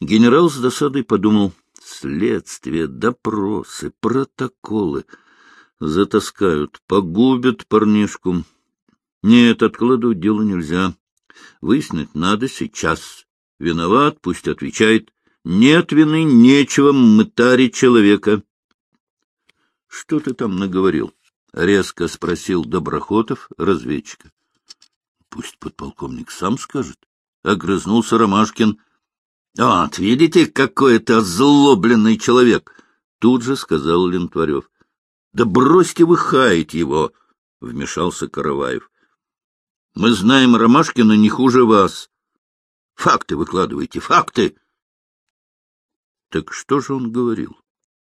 Генерал с досадой подумал, следствие, допросы, протоколы затаскают, погубят парнишку. Нет, откладывать дело нельзя. Выяснить надо сейчас. Виноват, пусть отвечает. Нет вины, нечего мытарить человека. — Что ты там наговорил? — резко спросил Доброхотов разведчика. — Пусть подполковник сам скажет. Огрызнулся Ромашкин. — Вот, видите, какой это озлобленный человек! — тут же сказал Лентварев. — Да бросьте вы хаять его! — вмешался Караваев. — Мы знаем Ромашкина не хуже вас. Факты выкладывайте, факты! — Так что же он говорил?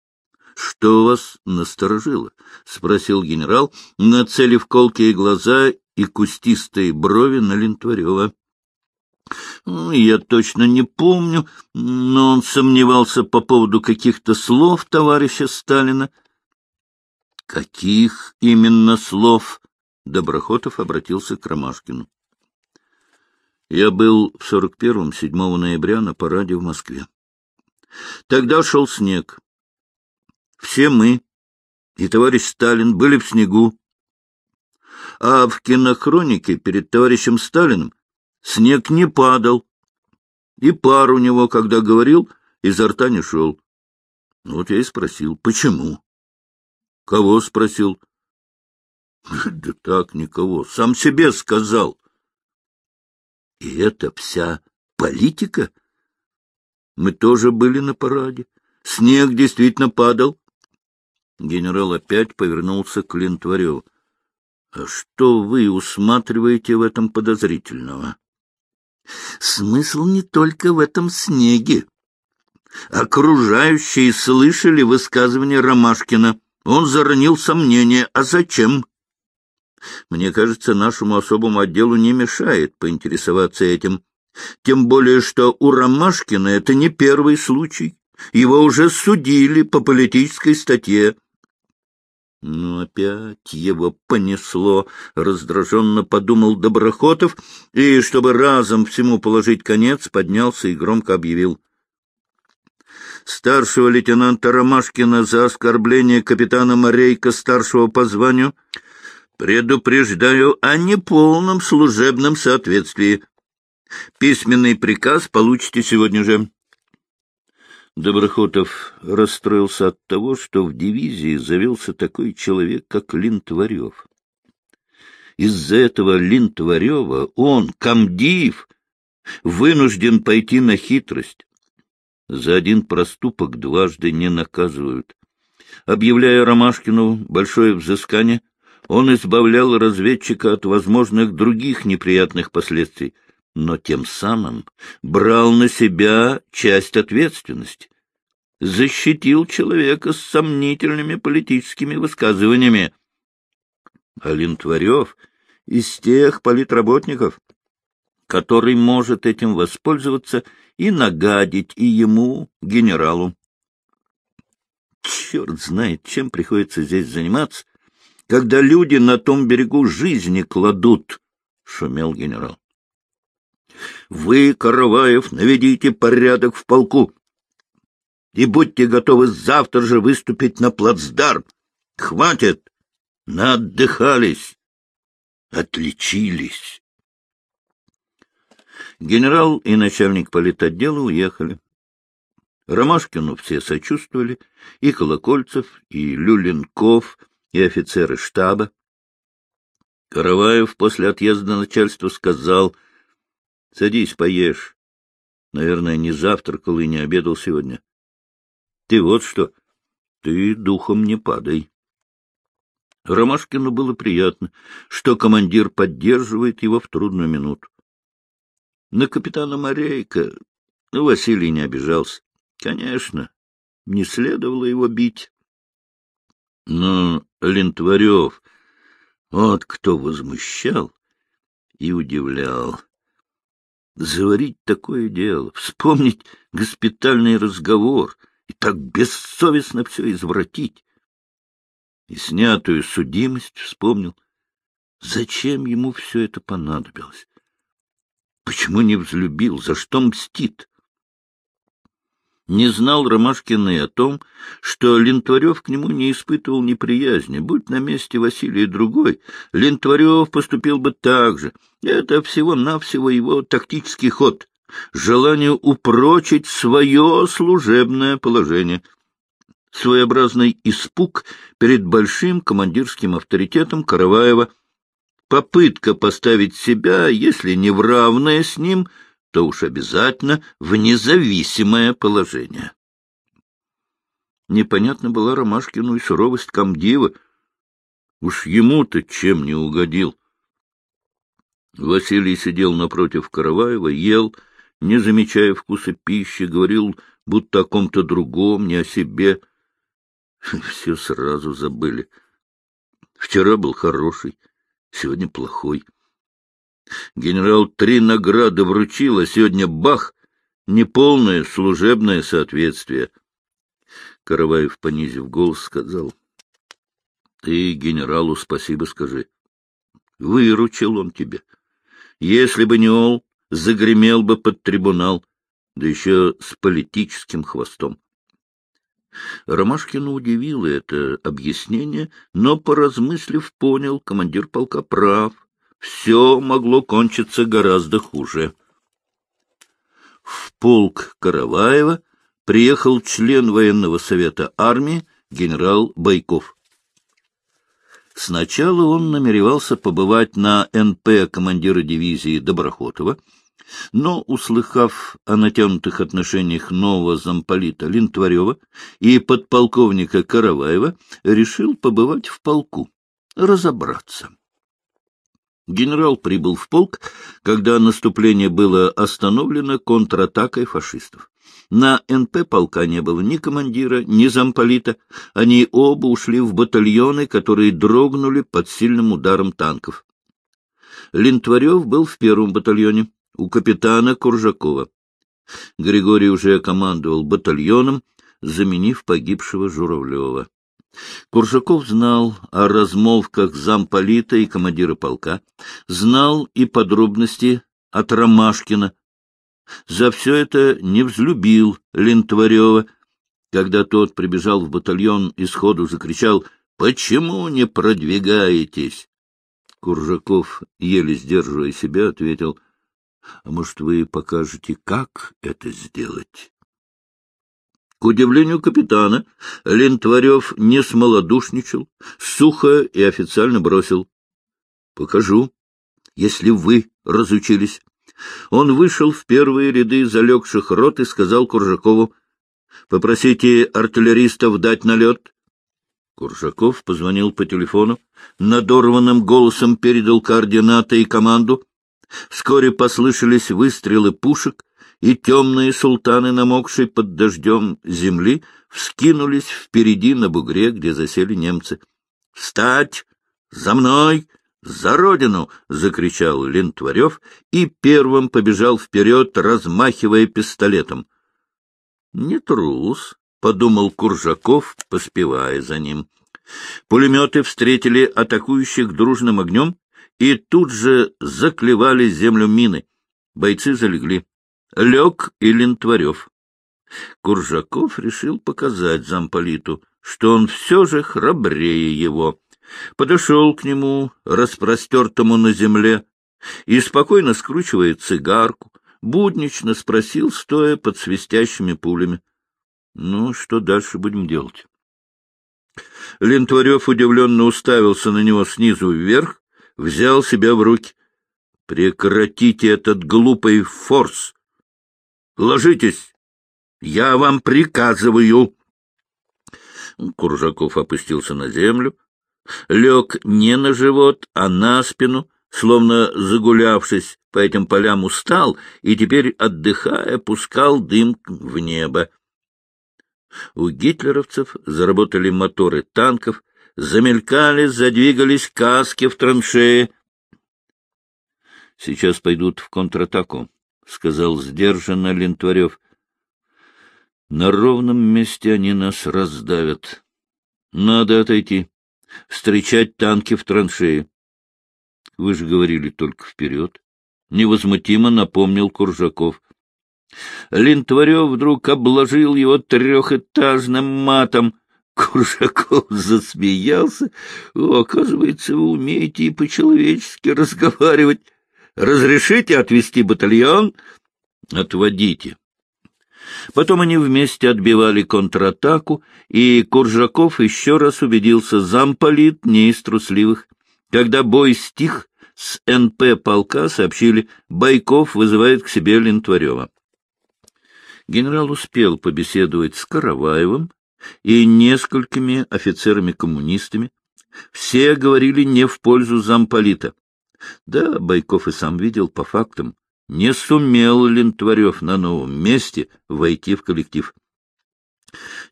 — Что вас насторожило? — спросил генерал, нацелив колкие глаза и кустистые брови на Лентварева. Я точно не помню, но он сомневался по поводу каких-то слов товарища Сталина. — Каких именно слов? — Доброхотов обратился к Ромашкину. — Я был в 41-м, 7 ноября на параде в Москве. Тогда шел снег. Все мы и товарищ Сталин были в снегу. А в кинохронике перед товарищем Сталиным снег не падал, и пар у него, когда говорил, изо рта не шел. Вот я и спросил, почему? Кого спросил? Да так, никого. Сам себе сказал. И это вся политика? Мы тоже были на параде. Снег действительно падал. Генерал опять повернулся к Лентвареву. — А что вы усматриваете в этом подозрительного? Смысл не только в этом снеге. Окружающие слышали высказывание Ромашкина. Он заронил сомнение. А зачем? Мне кажется, нашему особому отделу не мешает поинтересоваться этим. Тем более, что у Ромашкина это не первый случай. Его уже судили по политической статье. Ну, опять его понесло, — раздраженно подумал Доброхотов, и, чтобы разом всему положить конец, поднялся и громко объявил. Старшего лейтенанта Ромашкина за оскорбление капитана Морейка, старшего по званию, предупреждаю о неполном служебном соответствии. Письменный приказ получите сегодня же. Доброхотов расстроился от того, что в дивизии завелся такой человек, как Линтварев. Из-за этого Линтварева он, комдив, вынужден пойти на хитрость. За один проступок дважды не наказывают. Объявляя Ромашкину большое взыскание, он избавлял разведчика от возможных других неприятных последствий — но тем самым брал на себя часть ответственности, защитил человека с сомнительными политическими высказываниями. А Линтварев из тех политработников, который может этим воспользоваться и нагадить и ему, генералу. Черт знает, чем приходится здесь заниматься, когда люди на том берегу жизни кладут, — шумел генерал. Вы, Караваев, наведите порядок в полку и будьте готовы завтра же выступить на плацдарм. Хватит! Наотдыхались, отличились. Генерал и начальник политотдела уехали. Ромашкину все сочувствовали, и Колокольцев, и Люленков, и офицеры штаба. Караваев после отъезда начальства сказал — Садись, поешь. Наверное, не завтракал и не обедал сегодня. Ты вот что, ты духом не падай. Ромашкину было приятно, что командир поддерживает его в трудную минуту. На капитана Морейка Василий не обижался. Конечно, не следовало его бить. Но Лентварев, вот кто возмущал и удивлял. Заварить такое дело, вспомнить госпитальный разговор и так бессовестно все извратить. И снятую судимость вспомнил. Зачем ему все это понадобилось? Почему не взлюбил? За что мстит? Не знал Ромашкин и о том, что Лентварев к нему не испытывал неприязни. Будь на месте Василия другой, Лентварев поступил бы так же. Это всего-навсего его тактический ход, желание упрочить свое служебное положение. Своеобразный испуг перед большим командирским авторитетом Караваева, попытка поставить себя, если не в равное с ним, — то уж обязательно в независимое положение. Непонятна была Ромашкину и суровость комдива. Уж ему-то чем не угодил. Василий сидел напротив Караваева, ел, не замечая вкуса пищи, говорил, будто о ком-то другом, не о себе. Все сразу забыли. Вчера был хороший, сегодня плохой. Генерал три награды вручил, а сегодня бах! Неполное служебное соответствие. Караваев, понизив голос, сказал. — Ты генералу спасибо скажи. Выручил он тебя. Если бы не ол, загремел бы под трибунал, да еще с политическим хвостом. Ромашкину удивило это объяснение, но, поразмыслив, понял, командир полка прав все могло кончиться гораздо хуже. В полк Караваева приехал член военного совета армии генерал Байков. Сначала он намеревался побывать на НП командира дивизии Доброхотова, но, услыхав о натянутых отношениях нового замполита Линтварева и подполковника Караваева, решил побывать в полку, разобраться. Генерал прибыл в полк, когда наступление было остановлено контратакой фашистов. На НП полка не было ни командира, ни замполита. Они оба ушли в батальоны, которые дрогнули под сильным ударом танков. Линтварев был в первом батальоне, у капитана Куржакова. Григорий уже командовал батальоном, заменив погибшего Журавлева. Куржаков знал о размолвках замполита и командира полка, знал и подробности от Ромашкина. За все это не взлюбил Лентварева. Когда тот прибежал в батальон и сходу закричал «Почему не продвигаетесь?» Куржаков, еле сдерживая себя, ответил «А может, вы покажете, как это сделать?» К удивлению капитана, Лентварев не смолодушничал, сухо и официально бросил. — Покажу, если вы разучились. Он вышел в первые ряды залегших рот и сказал Куржакову, — Попросите артиллеристов дать налет. Куржаков позвонил по телефону, надорванным голосом передал координаты и команду. Вскоре послышались выстрелы пушек, и темные султаны, намокшие под дождем земли, вскинулись впереди на бугре, где засели немцы. — Встать! За мной! За родину! — закричал Лентварев и первым побежал вперед, размахивая пистолетом. — Не трус, — подумал Куржаков, поспевая за ним. Пулеметы встретили атакующих дружным огнем и тут же заклевали землю мины. Бойцы залегли лег и Лентварев. Куржаков решил показать замполиту, что он все же храбрее его. Подошел к нему, распростертому на земле, и, спокойно скручивая цигарку, буднично спросил, стоя под свистящими пулями. — Ну, что дальше будем делать? Лентварев удивленно уставился на него снизу вверх, взял себя в руки. — Прекратите этот глупый форс! Ложитесь! Я вам приказываю!» Куржаков опустился на землю, лег не на живот, а на спину, словно загулявшись по этим полям устал и теперь, отдыхая, пускал дым в небо. У гитлеровцев заработали моторы танков, замелькали, задвигались каски в траншее. Сейчас пойдут в контратаку. — сказал сдержанно Лентварев. — На ровном месте они нас раздавят. Надо отойти, встречать танки в траншеи. — Вы же говорили только вперед. Невозмутимо напомнил Куржаков. Линтварев вдруг обложил его трехэтажным матом. Куржаков засмеялся. Оказывается, вы умеете и по-человечески разговаривать. Разрешите отвести батальон? Отводите. Потом они вместе отбивали контратаку, и Куржаков еще раз убедился, замполит не из трусливых. Когда бой стих, с НП полка сообщили, Байков вызывает к себе Лентварева. Генерал успел побеседовать с Караваевым и несколькими офицерами-коммунистами. Все говорили не в пользу замполита. Да, Байков и сам видел по фактам, не сумел Лентварев на новом месте войти в коллектив.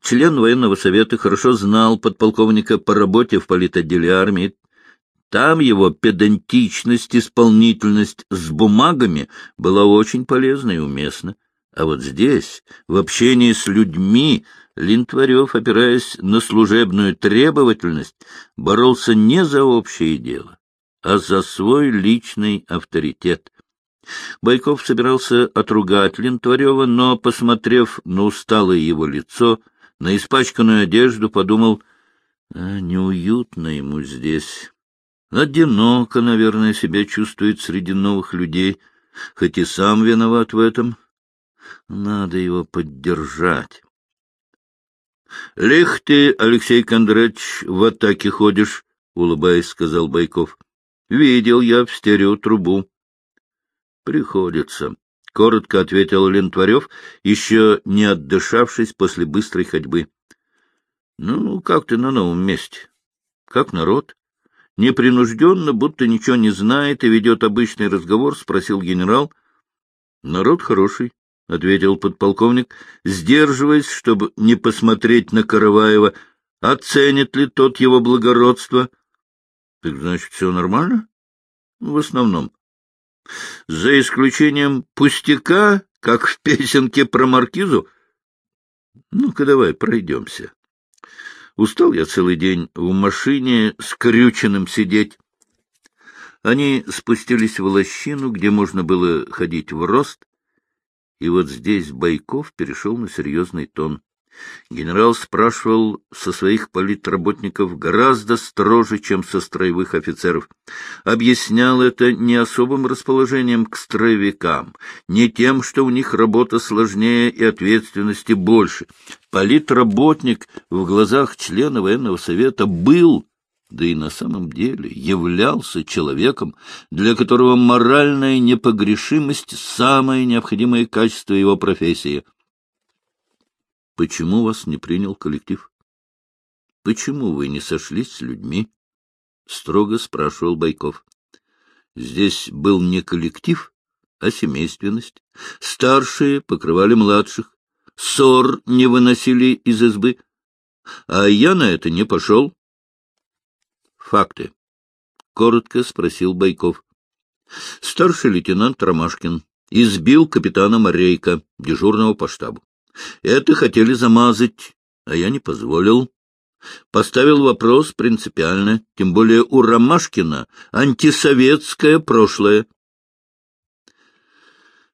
Член военного совета хорошо знал подполковника по работе в политотделе армии. Там его педантичность, исполнительность с бумагами была очень полезна и уместна. А вот здесь, в общении с людьми, Линтварев, опираясь на служебную требовательность, боролся не за общее дело, а за свой личный авторитет. Байков собирался отругать Линтварева, но, посмотрев на усталое его лицо, на испачканную одежду, подумал, а, неуютно ему здесь. Одиноко, наверное, себя чувствует среди новых людей, хоть и сам виноват в этом. Надо его поддержать. — Лих ты, Алексей Кондратьевич, в атаке ходишь, — улыбаясь, сказал Байков. — Видел я в стереотрубу. — Приходится, — коротко ответил Лентварев, еще не отдышавшись после быстрой ходьбы. — Ну, как ты на новом месте? Как народ? Непринужденно, будто ничего не знает и ведет обычный разговор, спросил генерал. — Народ хороший, — ответил подполковник, сдерживаясь, чтобы не посмотреть на Караваева. — Оценит ли тот его благородство? — Так значит, все нормально? — В основном. За исключением пустяка, как в песенке про маркизу. Ну-ка давай пройдемся. Устал я целый день в машине с крюченным сидеть. Они спустились в лощину, где можно было ходить в рост, и вот здесь Байков перешел на серьезный тон. Генерал спрашивал со своих политработников гораздо строже, чем со строевых офицеров. Объяснял это не особым расположением к строевикам, не тем, что у них работа сложнее и ответственности больше. Политработник в глазах члена военного совета был да и на самом деле являлся человеком, для которого моральная непогрешимость — самое необходимое качество его профессии. — Почему вас не принял коллектив? — Почему вы не сошлись с людьми? — строго спрашивал Байков. Здесь был не коллектив, а семейственность. Старшие покрывали младших, ссор не выносили из избы. А я на это не пошел. — Факты. — коротко спросил Байков. Старший лейтенант Ромашкин избил капитана Морейка, дежурного по штабу. Это хотели замазать, а я не позволил. Поставил вопрос принципиально, тем более у Ромашкина антисоветское прошлое.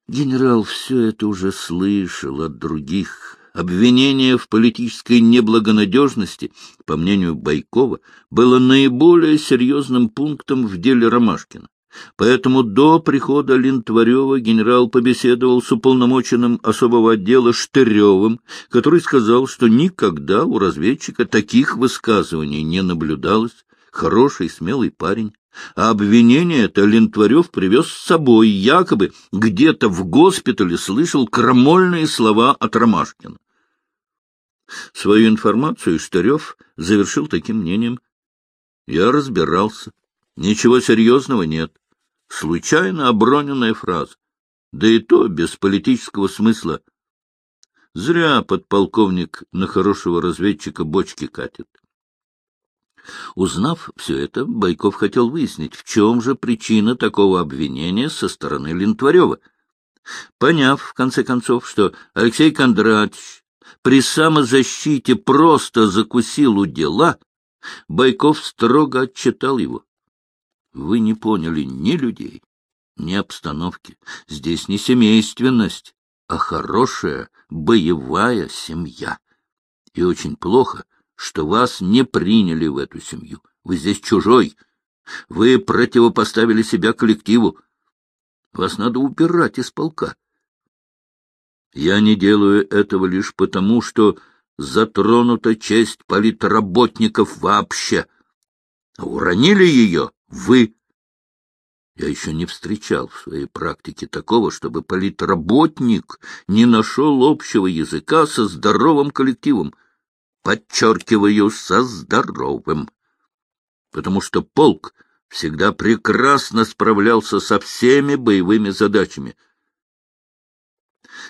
Генерал все это уже слышал от других. Обвинение в политической неблагонадежности, по мнению Байкова, было наиболее серьезным пунктом в деле Ромашкина. Поэтому до прихода Линтварева генерал побеседовал с уполномоченным особого отдела Штыревым, который сказал, что никогда у разведчика таких высказываний не наблюдалось. Хороший, смелый парень. А обвинение это Лентварев привез с собой, якобы где-то в госпитале слышал крамольные слова от Ромашкина. Свою информацию Штырев завершил таким мнением. Я разбирался. Ничего серьезного нет случайно оброненная фраза, да и то без политического смысла. Зря подполковник на хорошего разведчика бочки катит. Узнав все это, Байков хотел выяснить, в чем же причина такого обвинения со стороны Линтварева. Поняв, в конце концов, что Алексей Кондратьевич при самозащите просто закусил у дела, Байков строго отчитал его. Вы не поняли ни людей, ни обстановки. Здесь не семейственность, а хорошая боевая семья. И очень плохо, что вас не приняли в эту семью. Вы здесь чужой. Вы противопоставили себя коллективу. Вас надо убирать из полка. Я не делаю этого лишь потому, что затронута честь политработников вообще. уронили ее вы. Я еще не встречал в своей практике такого, чтобы политработник не нашел общего языка со здоровым коллективом. Подчеркиваю, со здоровым. Потому что полк всегда прекрасно справлялся со всеми боевыми задачами.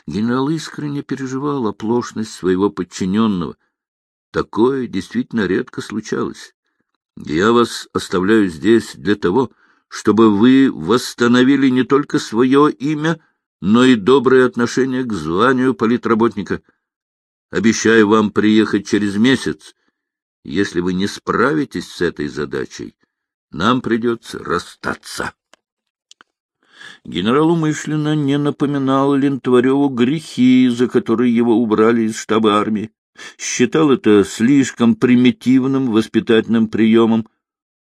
Генерал искренне переживал оплошность своего подчиненного. Такое действительно редко случалось. Я вас оставляю здесь для того, чтобы вы восстановили не только свое имя, но и доброе отношение к званию политработника. Обещаю вам приехать через месяц. Если вы не справитесь с этой задачей, нам придется расстаться. Генерал умышленно не напоминал Лентвареву грехи, за которые его убрали из штаба армии. Считал это слишком примитивным воспитательным приемом.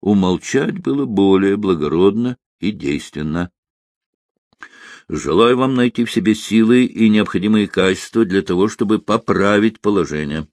Умолчать было более благородно и действенно. Желаю вам найти в себе силы и необходимые качества для того, чтобы поправить положение.